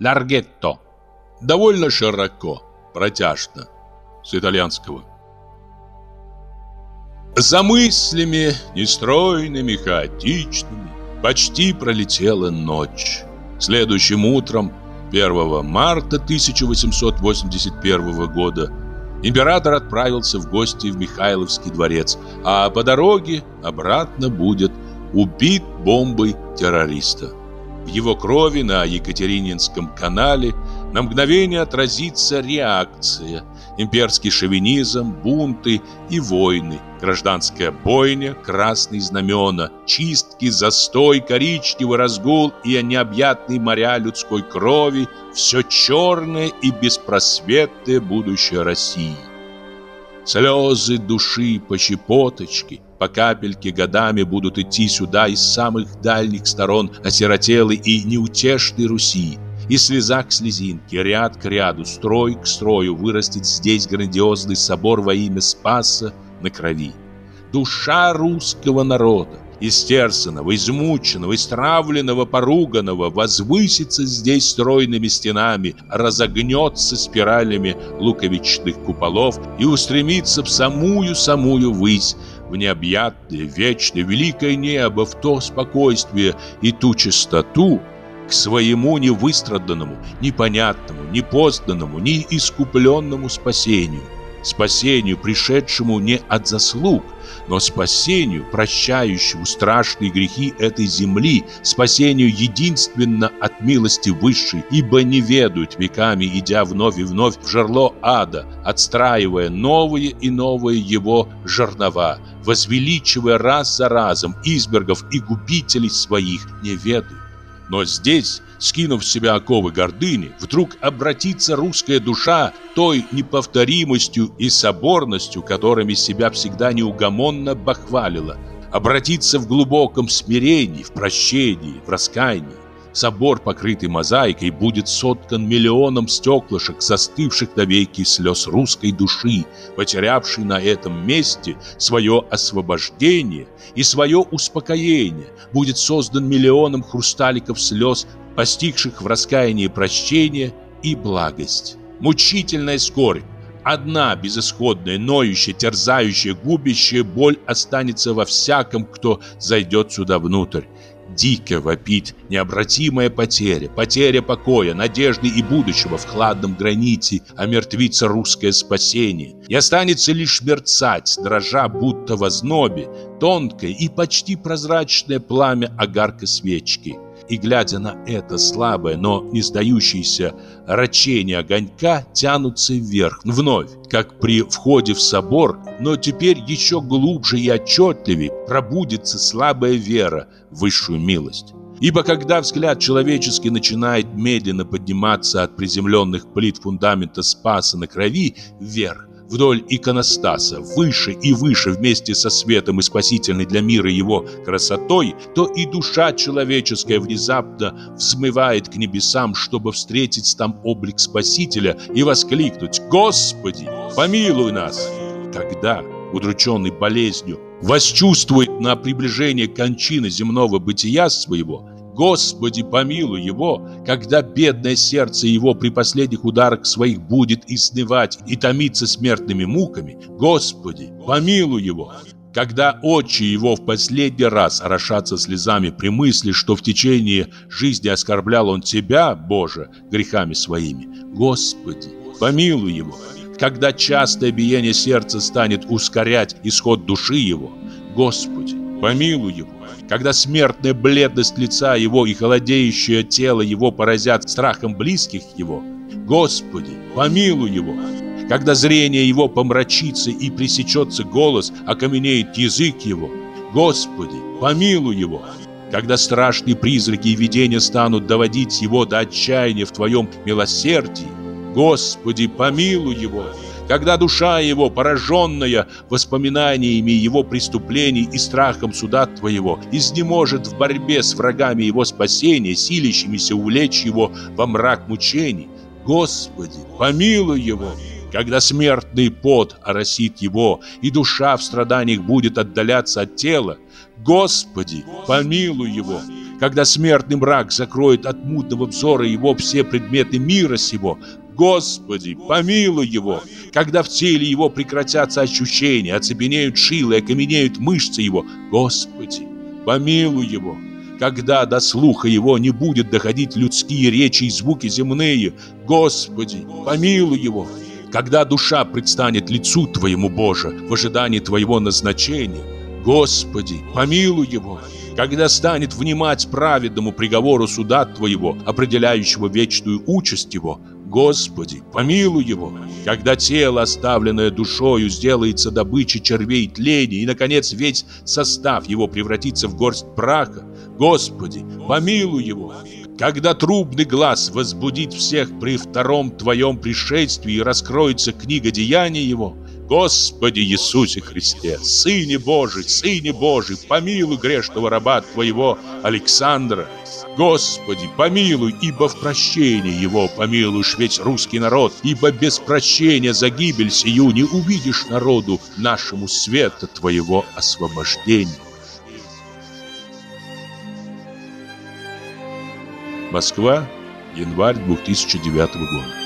Ларгетто. Довольно широко, протяжно. С итальянского. За мыслями, нестройными, хаотичными, почти пролетела ночь. Следующим утром, 1 марта 1881 года, император отправился в гости в Михайловский дворец, а по дороге обратно будет убит бомбой террориста. В его крови на Екатерининском канале на мгновение отразится реакция, имперский шовинизм, бунты и войны, гражданская бойня, красные знамена, чистки, застой, коричневый разгул и необъятные моря людской крови, все черное и беспросветное будущее России. Слезы души по щепоточке, по капельке годами будут идти сюда из самых дальних сторон осиротелой и неутешной Руси. И слеза к слезинке, ряд к ряду, строй к строю вырастет здесь грандиозный собор во имя Спаса на крови. Душа русского народа, истерзанного, измученного, истравленного, поруганного, возвысится здесь стройными стенами, разогнется спиралями луковичных куполов и устремится в самую-самую высь, в необъятное, вечное, великое небо, в то спокойствие и ту чистоту, к своему невыстраданному, непонятному, непознанному, неискупленному спасению. Спасению, пришедшему не от заслуг, но спасению, прощающему страшные грехи этой земли, спасению единственно от милости высшей, ибо не ведают веками, идя вновь и вновь в жерло ада, отстраивая новые и новые его жернова, возвеличивая раз за разом избергов и губителей своих, не ведают. Но здесь, скинув с себя оковы гордыни, вдруг обратится русская душа той неповторимостью и соборностью, которыми себя всегда неугомонно бахвалила, обратиться в глубоком смирении, в прощении, в раскаянии. Собор, покрытый мозаикой, будет соткан миллионом стеклышек, застывших навеки слез русской души, потерявшей на этом месте свое освобождение и свое успокоение, будет создан миллионом хрусталиков слез, постигших в раскаянии прощение и благость. Мучительная скорбь, Одна безысходная, ноющая, терзающая, губящая боль останется во всяком, кто зайдет сюда внутрь дико вопит необратимая потеря, потеря покоя, надежды и будущего в хладном граните омертвится русское спасение. И останется лишь мерцать, дрожа будто в ознобе, тонкое и почти прозрачное пламя огарка свечки и, глядя на это слабое, но не сдающееся рачение огонька, тянутся вверх, вновь, как при входе в собор, но теперь еще глубже и отчетливее пробудится слабая вера в высшую милость. Ибо когда взгляд человеческий начинает медленно подниматься от приземленных плит фундамента Спаса на крови вверх, вдоль иконостаса, выше и выше вместе со светом и спасительной для мира его красотой, то и душа человеческая внезапно взмывает к небесам, чтобы встретить там облик Спасителя и воскликнуть «Господи, помилуй нас!» Тогда, удрученный болезнью, восчувствует на приближение кончины земного бытия своего – Господи, помилуй его, когда бедное сердце его при последних ударах своих будет изнывать и томиться смертными муками. Господи, помилуй его, когда очи его в последний раз орошатся слезами при мысли, что в течение жизни оскорблял он Тебя, Боже, грехами своими. Господи, помилуй его, когда частое биение сердца станет ускорять исход души его. Господи, помилуй его, когда смертная бледность лица его и холодеющее тело его поразят страхом близких его, Господи, помилуй его. Когда зрение его помрачится и пресечется голос, окаменеет язык его, Господи, помилуй его. Когда страшные призраки и видения станут доводить его до отчаяния в Твоем милосердии, Господи, помилуй его когда душа его, пораженная воспоминаниями его преступлений и страхом суда твоего, изнеможет в борьбе с врагами его спасения, силящимися увлечь его во мрак мучений. Господи, помилуй его! Когда смертный пот оросит его, и душа в страданиях будет отдаляться от тела, Господи, помилуй его! когда смертный мрак закроет от мутного взора его все предметы мира сего, Господи, помилуй его, когда в теле его прекратятся ощущения, оцепенеют шилы, окаменеют мышцы его, Господи, помилуй его, когда до слуха его не будет доходить людские речи и звуки земные, Господи, помилуй его, когда душа предстанет лицу Твоему, Боже, в ожидании Твоего назначения, Господи, помилуй его, когда станет внимать праведному приговору суда Твоего, определяющего вечную участь его, Господи, помилуй его, когда тело, оставленное душою, сделается добычей червей тления, и, наконец, весь состав его превратится в горсть праха, Господи, помилуй его, когда трубный глаз возбудит всех при втором Твоем пришествии и раскроется книга деяний его, Господи Иисусе Христе, Сыне Божий, Сыне Божий, помилуй грешного раба Твоего Александра. Господи, помилуй, ибо в прощении его помилуешь весь русский народ, ибо без прощения за гибель сию не увидишь народу нашему света Твоего освобождения. Москва, январь 2009 года.